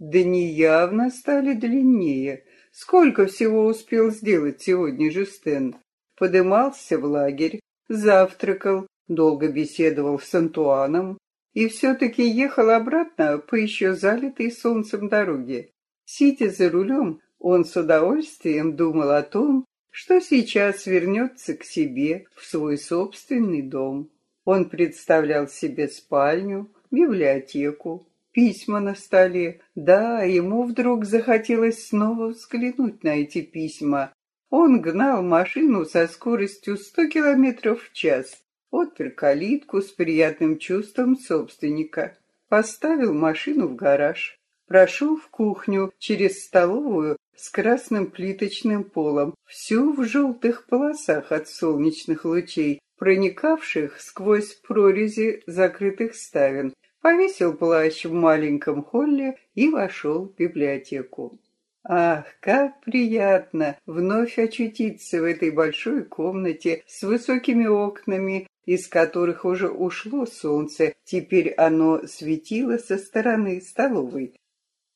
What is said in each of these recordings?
Дни явно стали длиннее. Сколько всего успел сделать сегодня Жюстен? Подымался в лагерь, завтракал, долго беседовал с Антуаном и все-таки ехал обратно по еще залитой солнцем дороге. Сидя за рулем, он с удовольствием думал о том, что сейчас вернется к себе в свой собственный дом. Он представлял себе спальню, библиотеку, письма на столе. Да, ему вдруг захотелось снова взглянуть на эти письма. Он гнал машину со скоростью 100 километров в час, отпер калитку с приятным чувством собственника, поставил машину в гараж, прошел в кухню через столовую с красным плиточным полом, всю в желтых полосах от солнечных лучей, проникавших сквозь прорези закрытых ставен, повесил плащ в маленьком холле и вошел в библиотеку. Ах, как приятно вновь очутиться в этой большой комнате с высокими окнами, из которых уже ушло солнце, теперь оно светило со стороны столовой.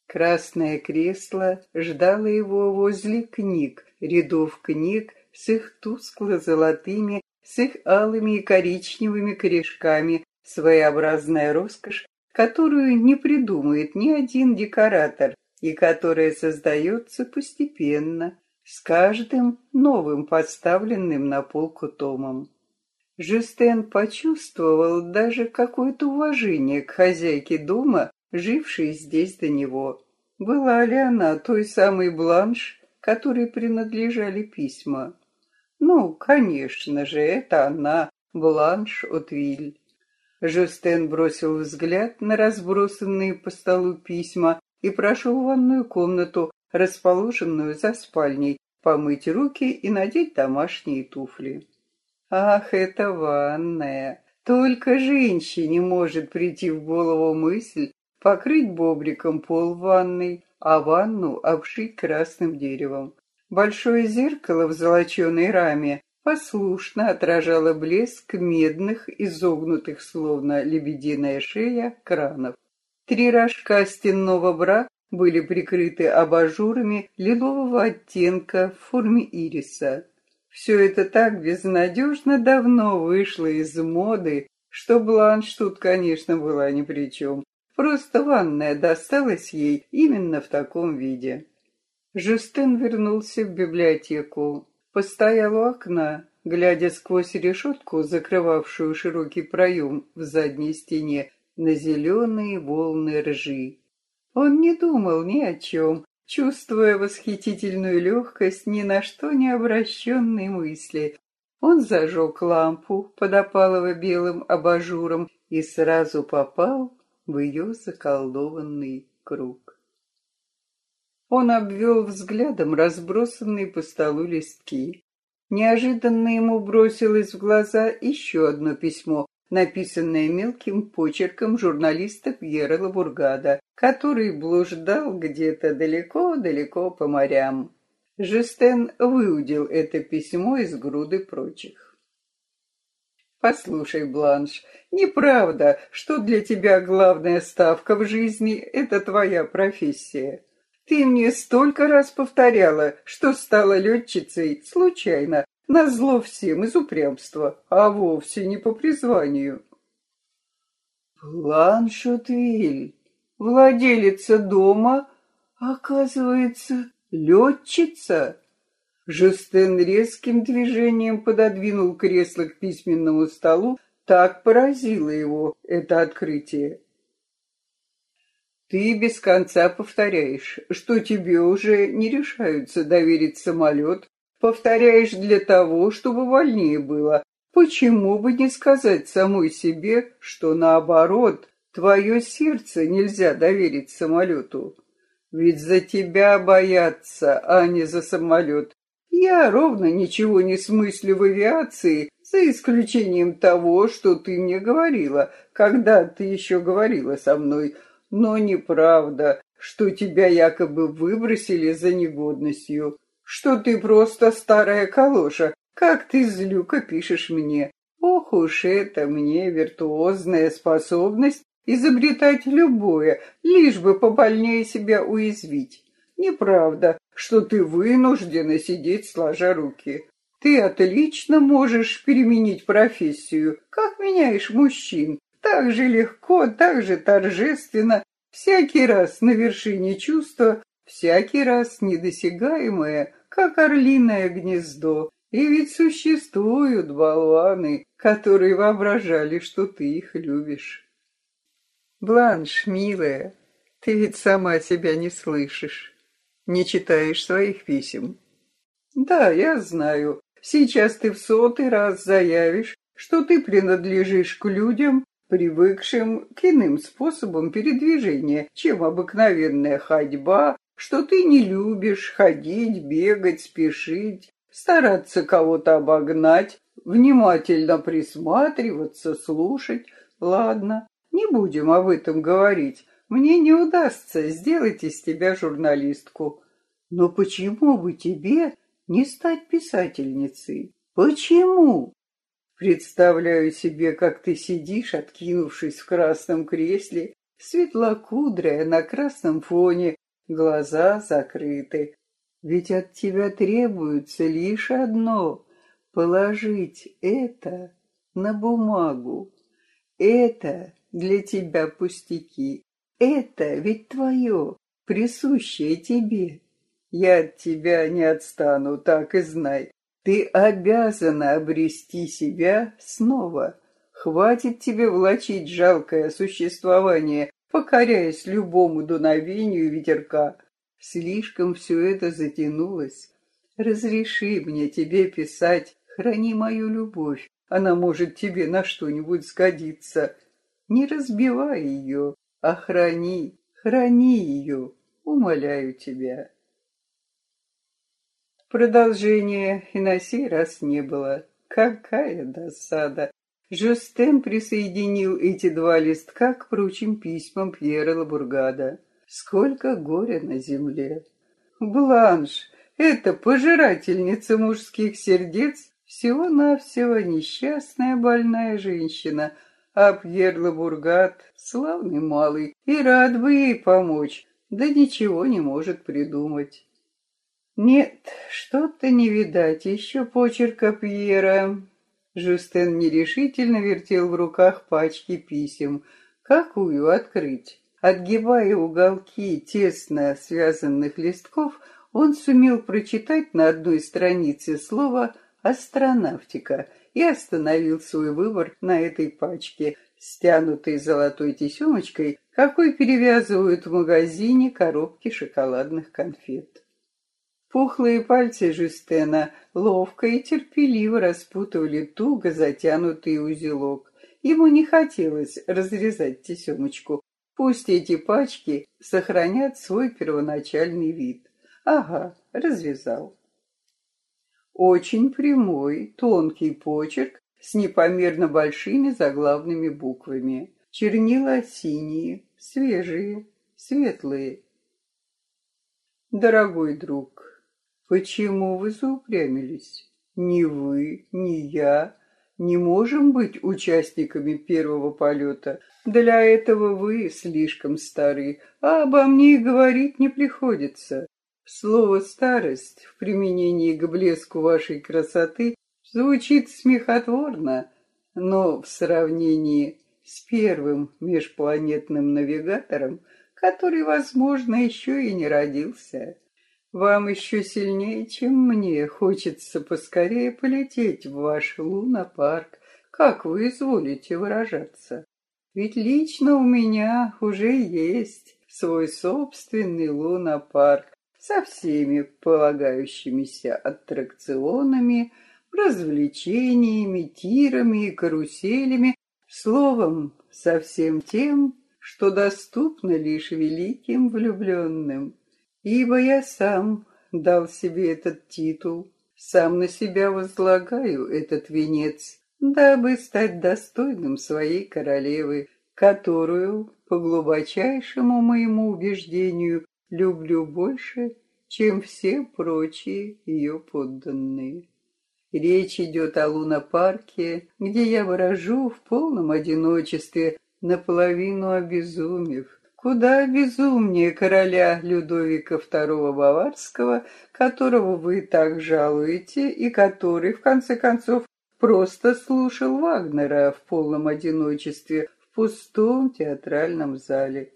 Красное кресло ждало его возле книг, рядов книг с их тускло-золотыми, с их алыми и коричневыми корешками, своеобразная роскошь, которую не придумает ни один декоратор, и которая создается постепенно, с каждым новым поставленным на полку томом. Жюстен почувствовал даже какое-то уважение к хозяйке дома, жившей здесь до него. Была ли она той самой бланш, которой принадлежали письма? Ну, конечно же, это она, бланш Отвиль. Жюстен бросил взгляд на разбросанные по столу письма и прошел в ванную комнату, расположенную за спальней, помыть руки и надеть домашние туфли. Ах, это ванная! Только женщине может прийти в голову мысль покрыть бобриком пол ванной, а ванну обшить красным деревом. Большое зеркало в золоченой раме послушно отражало блеск медных, изогнутых, словно лебединая шея, кранов. Три рожка стенного бра были прикрыты абажурами лилового оттенка в форме ириса. Все это так безнадежно давно вышло из моды, что бланш тут, конечно, была ни при чем. Просто ванная досталась ей именно в таком виде. Жюстен вернулся в библиотеку, постоял у окна, глядя сквозь решетку, закрывавшую широкий проем в задней стене, на зеленые волны ржи. Он не думал ни о чем, чувствуя восхитительную легкость ни на что не обращенной мысли. Он зажег лампу под опалово-белым абажуром и сразу попал в ее заколдованный круг. Он обвел взглядом разбросанные по столу листки. Неожиданно ему бросилось в глаза еще одно письмо, написанное мелким почерком журналиста Пьера Лабургада, который блуждал где-то далеко-далеко по морям. Жестен выудил это письмо из груды прочих. «Послушай, Бланш, неправда, что для тебя главная ставка в жизни — это твоя профессия. Ты мне столько раз повторяла, что стала летчицей случайно, Назло всем из упрямства, а вовсе не по призванию. Бланшотвиль, владелица дома, оказывается, летчица. Жестен резким движением пододвинул кресло к письменному столу, так поразило его это открытие. Ты без конца повторяешь, что тебе уже не решаются доверить самолет, Повторяешь для того, чтобы вольнее было. Почему бы не сказать самой себе, что наоборот, твое сердце нельзя доверить самолету? Ведь за тебя боятся, а не за самолет. Я ровно ничего не смыслю в авиации, за исключением того, что ты мне говорила, когда ты еще говорила со мной. Но неправда, что тебя якобы выбросили за негодностью что ты просто старая калоша, как ты злюка пишешь мне. Ох уж это мне виртуозная способность изобретать любое, лишь бы побольнее себя уязвить. Неправда, что ты вынуждена сидеть сложа руки. Ты отлично можешь переменить профессию, как меняешь мужчин. Так же легко, так же торжественно, всякий раз на вершине чувства, всякий раз недосягаемое, как орлиное гнездо. И ведь существуют болваны, которые воображали, что ты их любишь. Бланш, милая, ты ведь сама себя не слышишь, не читаешь своих писем. Да, я знаю, сейчас ты в сотый раз заявишь, что ты принадлежишь к людям, привыкшим к иным способам передвижения, чем обыкновенная ходьба, что ты не любишь ходить, бегать, спешить, стараться кого-то обогнать, внимательно присматриваться, слушать. Ладно, не будем об этом говорить. Мне не удастся сделать из тебя журналистку. Но почему бы тебе не стать писательницей? Почему? Представляю себе, как ты сидишь, откинувшись в красном кресле, светлокудрая на красном фоне, глаза закрыты. Ведь от тебя требуется лишь одно — положить это на бумагу. Это для тебя пустяки. Это ведь твое, присущее тебе. Я от тебя не отстану, так и знай. Ты обязана обрести себя снова. Хватит тебе влачить жалкое существование, покоряясь любому дуновению ветерка. Слишком все это затянулось. Разреши мне тебе писать, храни мою любовь, она может тебе на что-нибудь сгодиться. Не разбивай ее, а храни, храни ее, умоляю тебя. Продолжения и на сей раз не было. Какая досада! Жюстен присоединил эти два листка к прочим письмам Пьера Лабургада. Сколько горя на земле! Бланш, эта пожирательница мужских сердец, всего-навсего несчастная больная женщина, а Пьер Лабургад — славный малый, и рад бы ей помочь, да ничего не может придумать. Нет, что-то не видать еще почерка Пьера. Жюстен нерешительно вертел в руках пачки писем. Какую открыть? Отгибая уголки тесно связанных листков, он сумел прочитать на одной странице слово «астронавтика» и остановил свой выбор на этой пачке, стянутой золотой тесемочкой, какой перевязывают в магазине коробки шоколадных конфет. Пухлые пальцы Жюстена ловко и терпеливо распутывали туго затянутый узелок. Ему не хотелось разрезать тесемочку. Пусть эти пачки сохранят свой первоначальный вид. Ага, развязал. Очень прямой, тонкий почерк с непомерно большими заглавными буквами. Чернила синие, свежие, светлые. Дорогой друг, Почему вы заупрямились? Ни вы, ни я не можем быть участниками первого полета. Для этого вы слишком стары, а обо мне говорить не приходится. Слово «старость» в применении к блеску вашей красоты звучит смехотворно, но в сравнении с первым межпланетным навигатором, который, возможно, еще и не родился, вам еще сильнее, чем мне, хочется поскорее полететь в ваш лунопарк, как вы изволите выражаться. Ведь лично у меня уже есть свой собственный лунопарк со всеми полагающимися аттракционами, развлечениями, тирами и каруселями, словом, со всем тем, что доступно лишь великим влюбленным ибо я сам дал себе этот титул, сам на себя возлагаю этот венец, дабы стать достойным своей королевы, которую, по глубочайшему моему убеждению, люблю больше, чем все прочие ее подданные. Речь идет о лунопарке, где я выражу в полном одиночестве наполовину обезумев, куда безумнее короля Людовика II Баварского, которого вы так жалуете и который, в конце концов, просто слушал Вагнера в полном одиночестве в пустом театральном зале.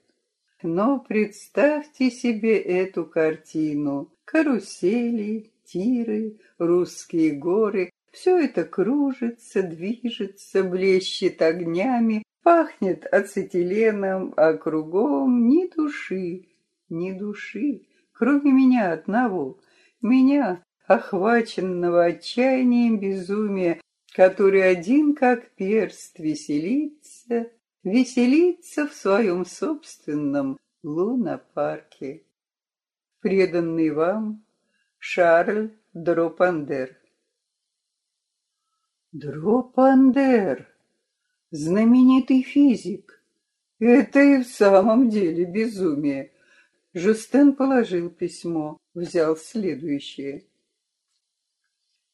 Но представьте себе эту картину. Карусели, тиры, русские горы, все это кружится, движется, блещет огнями, пахнет ацетиленом, а кругом ни души, ни души, кроме меня одного, меня, охваченного отчаянием безумия, который один как перст веселится, веселится в своем собственном лунопарке. Преданный вам Шарль Дропандер Дропандер, знаменитый физик. Это и в самом деле безумие. Жустен положил письмо, взял следующее.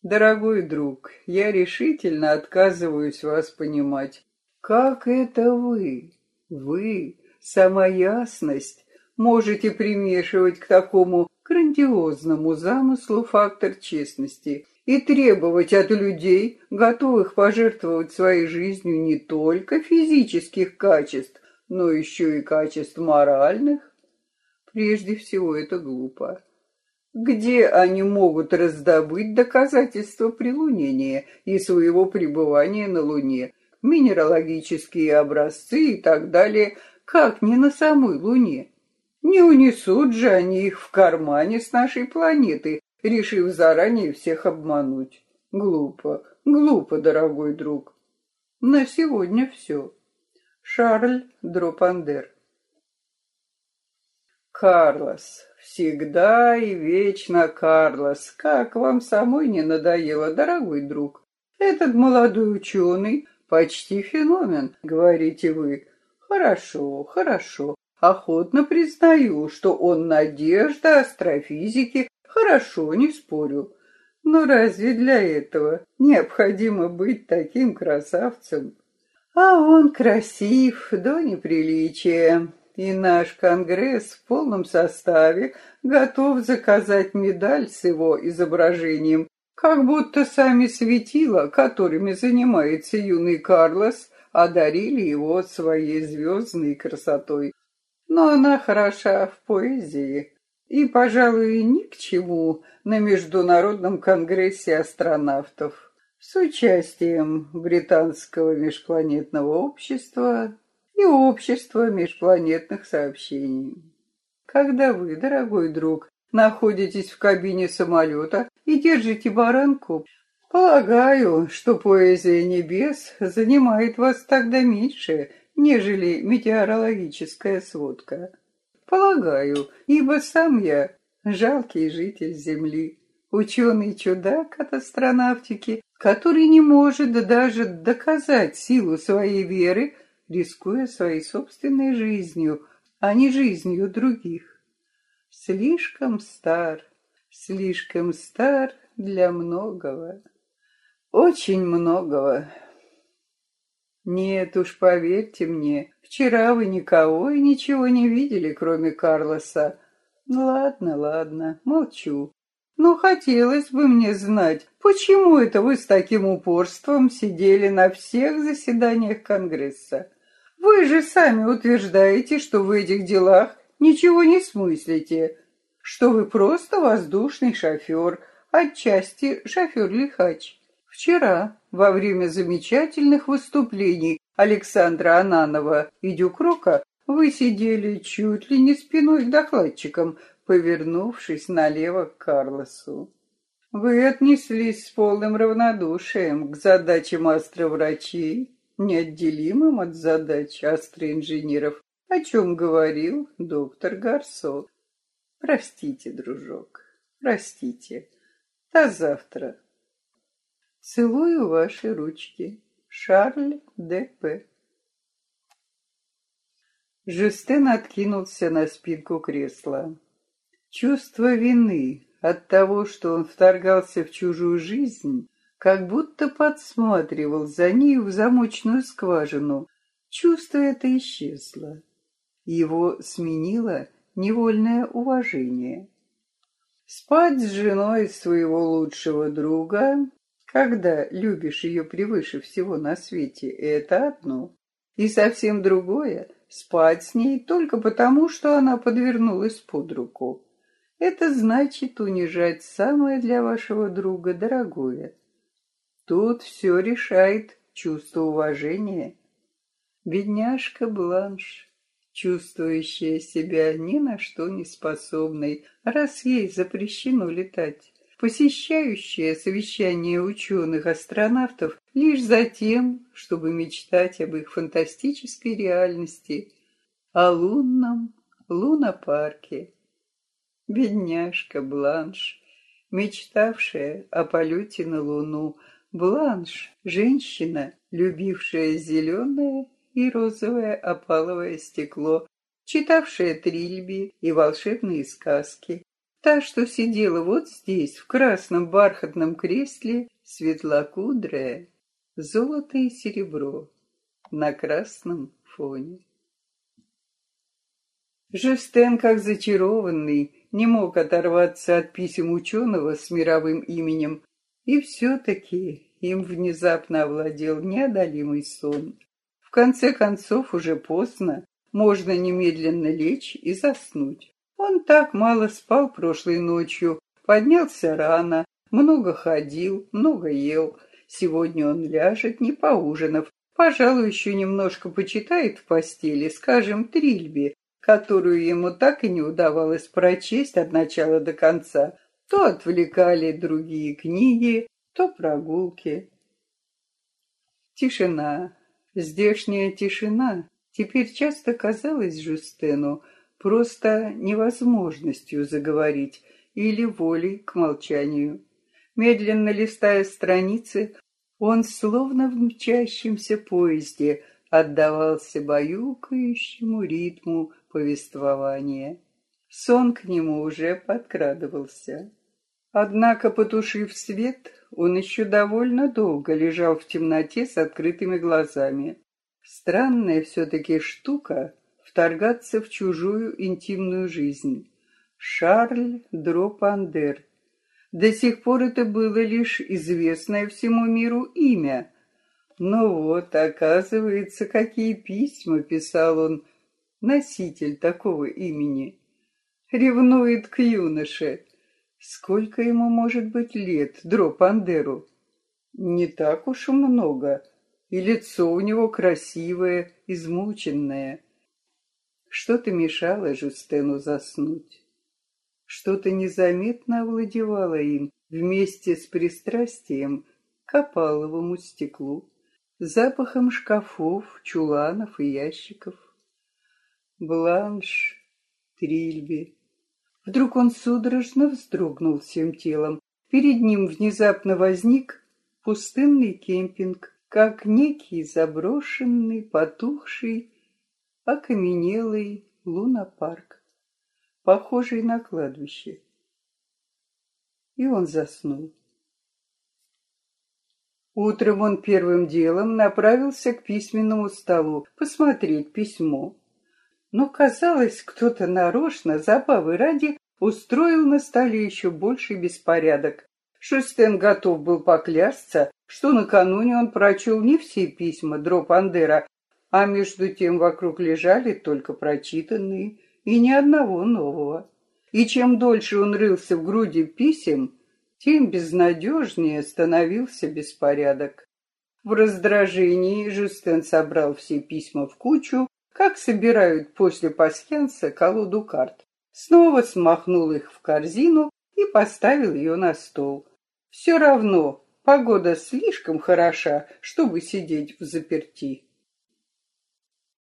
Дорогой друг, я решительно отказываюсь вас понимать. Как это вы, вы, сама ясность, можете примешивать к такому грандиозному замыслу фактор честности – и требовать от людей, готовых пожертвовать своей жизнью не только физических качеств, но еще и качеств моральных, прежде всего это глупо. Где они могут раздобыть доказательства прилунения и своего пребывания на Луне, минералогические образцы и так далее, как не на самой Луне? Не унесут же они их в кармане с нашей планеты, решив заранее всех обмануть. Глупо, глупо, дорогой друг. На сегодня все. Шарль Дропандер Карлос, всегда и вечно Карлос, как вам самой не надоело, дорогой друг. Этот молодой ученый почти феномен, говорите вы. Хорошо, хорошо. Охотно признаю, что он надежда астрофизики Хорошо, не спорю. Но разве для этого необходимо быть таким красавцем? А он красив до неприличия. И наш конгресс в полном составе готов заказать медаль с его изображением, как будто сами светила, которыми занимается юный Карлос, одарили его своей звездной красотой. Но она хороша в поэзии и, пожалуй, ни к чему на Международном конгрессе астронавтов с участием Британского межпланетного общества и Общества межпланетных сообщений. Когда вы, дорогой друг, находитесь в кабине самолета и держите баранку, полагаю, что поэзия небес занимает вас тогда меньше, нежели метеорологическая сводка. Полагаю, ибо сам я жалкий житель Земли, ученый-чудак от астронавтики, который не может даже доказать силу своей веры, рискуя своей собственной жизнью, а не жизнью других. Слишком стар, слишком стар для многого, очень многого. Нет уж, поверьте мне, вчера вы никого и ничего не видели, кроме Карлоса. Ладно, ладно, молчу. Но хотелось бы мне знать, почему это вы с таким упорством сидели на всех заседаниях Конгресса? Вы же сами утверждаете, что в этих делах ничего не смыслите, что вы просто воздушный шофер, отчасти шофер-лихач. Вчера, во время замечательных выступлений Александра Ананова и Дюкрока, вы сидели чуть ли не спиной к докладчикам, повернувшись налево к Карлосу. Вы отнеслись с полным равнодушием к задачам астроврачей, неотделимым от задач астроинженеров, о чем говорил доктор Гарсо. Простите, дружок, простите. До завтра. Целую ваши ручки. Шарль Д.П. Жестен откинулся на спинку кресла. Чувство вины от того, что он вторгался в чужую жизнь, как будто подсматривал за ней в замочную скважину. чувство это исчезло. Его сменило невольное уважение. Спать с женой своего лучшего друга, когда любишь ее превыше всего на свете, это одно. И совсем другое — спать с ней только потому, что она подвернулась под руку. Это значит унижать самое для вашего друга дорогое. Тут все решает чувство уважения. Бедняжка Бланш, чувствующая себя ни на что не способной, раз ей запрещено летать, посещающая совещания ученых-астронавтов лишь за тем, чтобы мечтать об их фантастической реальности, о лунном лунопарке. Бедняжка Бланш, мечтавшая о полете на Луну, Бланш, женщина, любившая зеленое и розовое опаловое стекло, читавшая трильби и волшебные сказки. Та, что сидела вот здесь, в красном бархатном кресле, светлокудрая, золото и серебро на красном фоне. Жестен, как зачарованный, не мог оторваться от писем ученого с мировым именем, и все-таки им внезапно овладел неодолимый сон. В конце концов, уже поздно, можно немедленно лечь и заснуть. Он так мало спал прошлой ночью, поднялся рано, много ходил, много ел. Сегодня он ляжет, не поужинав, пожалуй, еще немножко почитает в постели, скажем, трильби, которую ему так и не удавалось прочесть от начала до конца. То отвлекали другие книги, то прогулки. Тишина, здешняя тишина, теперь часто казалась Жустену просто невозможностью заговорить или волей к молчанию. Медленно листая страницы, он словно в мчащемся поезде отдавался баюкающему ритму повествования. Сон к нему уже подкрадывался. Однако, потушив свет, он еще довольно долго лежал в темноте с открытыми глазами. Странная все-таки штука вторгаться в чужую интимную жизнь. Шарль Дропандер. До сих пор это было лишь известное всему миру имя. Но вот, оказывается, какие письма писал он носитель такого имени. Ревнует к юноше. Сколько ему может быть лет, Дро Пандеру? Не так уж много, и лицо у него красивое, измученное. Что-то мешало Жустену заснуть. Что-то незаметно овладевало им вместе с пристрастием к опаловому стеклу, запахом шкафов, чуланов и ящиков. Бланш, Трильби. Вдруг он судорожно вздрогнул всем телом. Перед ним внезапно возник пустынный кемпинг, как некий заброшенный, потухший, окаменелый лунопарк, похожий на кладбище. И он заснул. Утром он первым делом направился к письменному столу посмотреть письмо но, казалось, кто-то нарочно, забавы ради, устроил на столе еще больший беспорядок. Шустен готов был поклясться, что накануне он прочел не все письма Дропандера, а между тем вокруг лежали только прочитанные и ни одного нового. И чем дольше он рылся в груди писем, тем безнадежнее становился беспорядок. В раздражении Жустен собрал все письма в кучу как собирают после пасьянса колоду карт. Снова смахнул их в корзину и поставил ее на стол. Все равно погода слишком хороша, чтобы сидеть в заперти.